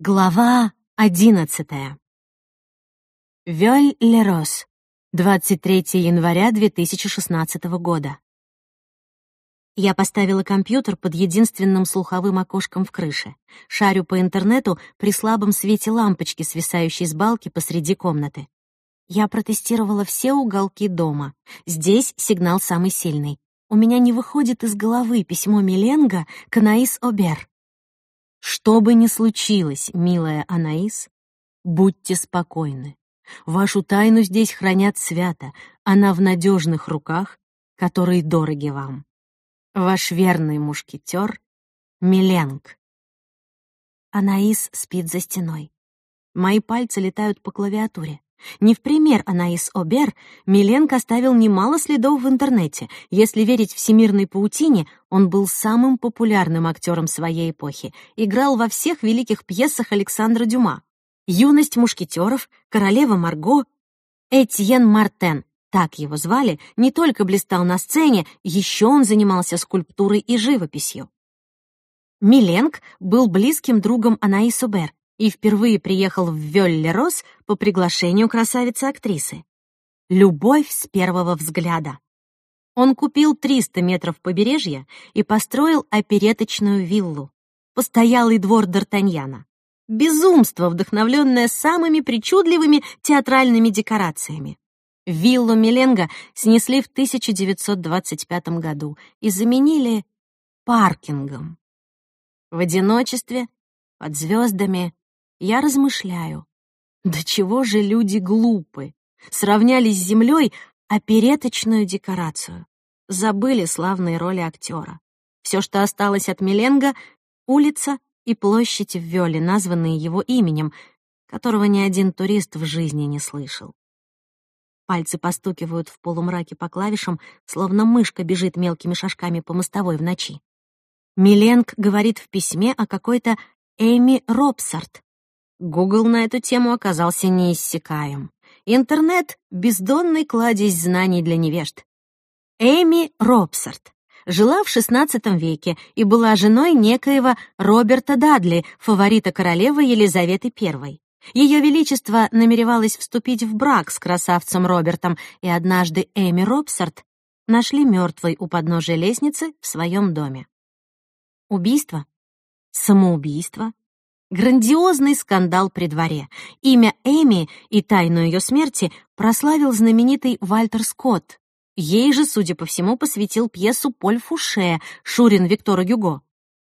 Глава одиннадцатая. Вёль-Лерос, 23 января 2016 года. Я поставила компьютер под единственным слуховым окошком в крыше, шарю по интернету при слабом свете лампочки, свисающей с балки посреди комнаты. Я протестировала все уголки дома. Здесь сигнал самый сильный. У меня не выходит из головы письмо Миленга к Анаис Обер. Что бы ни случилось, милая Анаис, будьте спокойны. Вашу тайну здесь хранят свято, она в надежных руках, которые дороги вам. Ваш верный мушкетер Миленг. Анаис спит за стеной. Мои пальцы летают по клавиатуре. Не в пример Анаис Обер, Миленко оставил немало следов в интернете. Если верить всемирной паутине, он был самым популярным актером своей эпохи, играл во всех великих пьесах Александра Дюма. «Юность мушкетеров», «Королева Марго», Этьен Мартен, так его звали, не только блистал на сцене, еще он занимался скульптурой и живописью. Миленк был близким другом Анаис Обер, и впервые приехал в Вёлле-Рос по приглашению красавицы-актрисы. Любовь с первого взгляда. Он купил 300 метров побережья и построил опереточную виллу. Постоялый двор Д'Артаньяна. Безумство, вдохновленное самыми причудливыми театральными декорациями. Виллу Миленга снесли в 1925 году и заменили паркингом. В одиночестве, под звездами, я размышляю. До чего же люди глупы? Сравняли с землей опереточную декорацию. Забыли славные роли актера. Все, что осталось от Миленга — улица и площадь в Вёле, названные его именем, которого ни один турист в жизни не слышал. Пальцы постукивают в полумраке по клавишам, словно мышка бежит мелкими шажками по мостовой в ночи. Миленг говорит в письме о какой-то Эми Робсарт, Гугл на эту тему оказался неиссякаем. Интернет — бездонный кладезь знаний для невежд. Эми Робсарт жила в XVI веке и была женой некоего Роберта Дадли, фаворита королевы Елизаветы I. Ее Величество намеревалось вступить в брак с красавцем Робертом, и однажды Эми Робсарт нашли мертвой у подножия лестницы в своем доме. Убийство? Самоубийство? Грандиозный скандал при дворе. Имя Эми и тайну ее смерти прославил знаменитый Вальтер Скотт. Ей же, судя по всему, посвятил пьесу Поль Фуше «Шурин Виктора Гюго».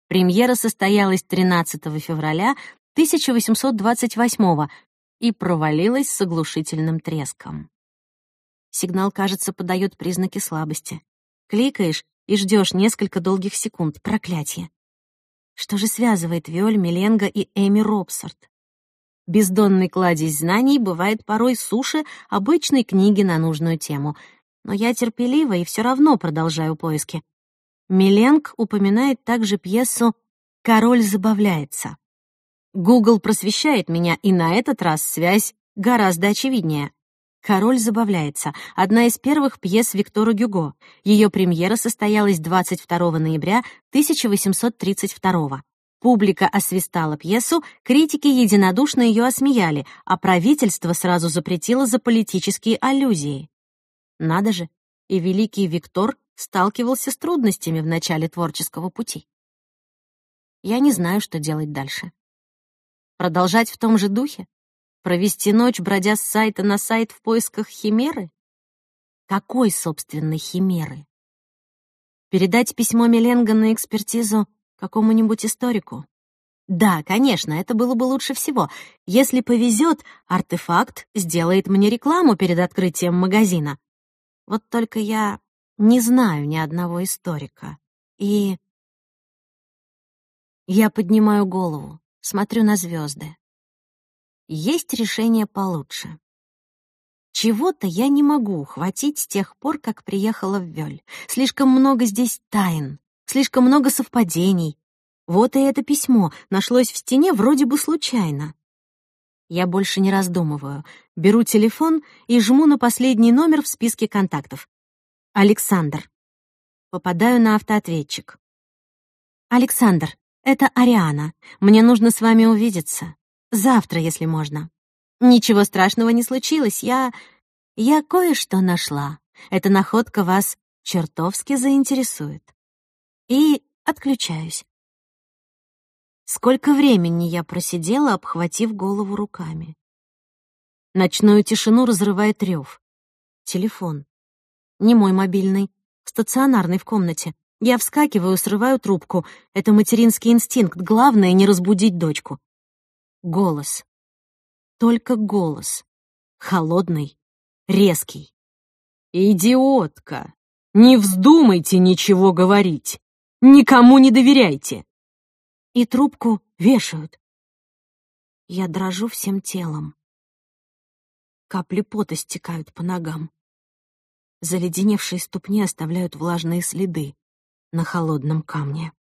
Премьера состоялась 13 февраля 1828 и провалилась с оглушительным треском. Сигнал, кажется, подает признаки слабости. Кликаешь и ждешь несколько долгих секунд. Проклятие. Что же связывает Виоль Миленго и Эми Робсарт? Бездонный кладезь знаний бывает порой суше обычной книги на нужную тему. Но я терпелива и все равно продолжаю поиски. Миленг упоминает также пьесу «Король забавляется». Google просвещает меня, и на этот раз связь гораздо очевиднее. «Король забавляется» — одна из первых пьес Виктора Гюго. Ее премьера состоялась 22 ноября 1832 Публика освистала пьесу, критики единодушно ее осмеяли, а правительство сразу запретило за политические аллюзии. Надо же, и великий Виктор сталкивался с трудностями в начале творческого пути. Я не знаю, что делать дальше. Продолжать в том же духе? Провести ночь, бродя с сайта на сайт в поисках химеры? Какой, собственно, химеры? Передать письмо Меленга на экспертизу какому-нибудь историку? Да, конечно, это было бы лучше всего. Если повезет, артефакт сделает мне рекламу перед открытием магазина. Вот только я не знаю ни одного историка. И я поднимаю голову, смотрю на звезды есть решение получше. Чего-то я не могу ухватить с тех пор, как приехала в Вёль. Слишком много здесь тайн, слишком много совпадений. Вот и это письмо нашлось в стене вроде бы случайно. Я больше не раздумываю. Беру телефон и жму на последний номер в списке контактов. Александр. Попадаю на автоответчик. «Александр, это Ариана. Мне нужно с вами увидеться. Завтра, если можно. Ничего страшного не случилось. Я... я кое-что нашла. Эта находка вас чертовски заинтересует. И отключаюсь. Сколько времени я просидела, обхватив голову руками. Ночную тишину разрывает рев. Телефон. Не мой мобильный, стационарный в комнате. Я вскакиваю, срываю трубку. Это материнский инстинкт. Главное — не разбудить дочку. Голос. Только голос. Холодный, резкий. «Идиотка! Не вздумайте ничего говорить! Никому не доверяйте!» И трубку вешают. Я дрожу всем телом. Капли пота стекают по ногам. Заледеневшие ступни оставляют влажные следы на холодном камне.